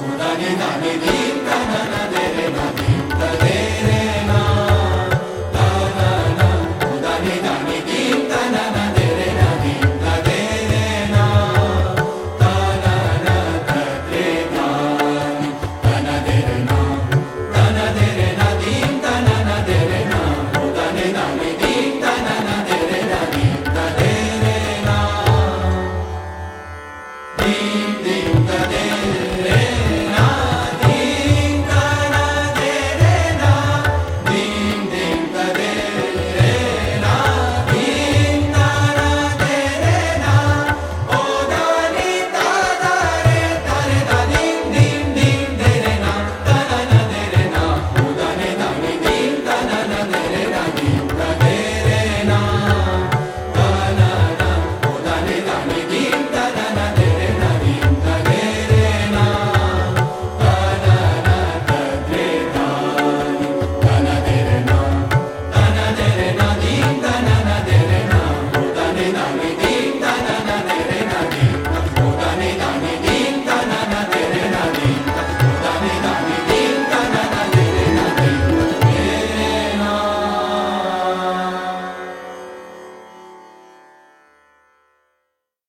Na na na na na na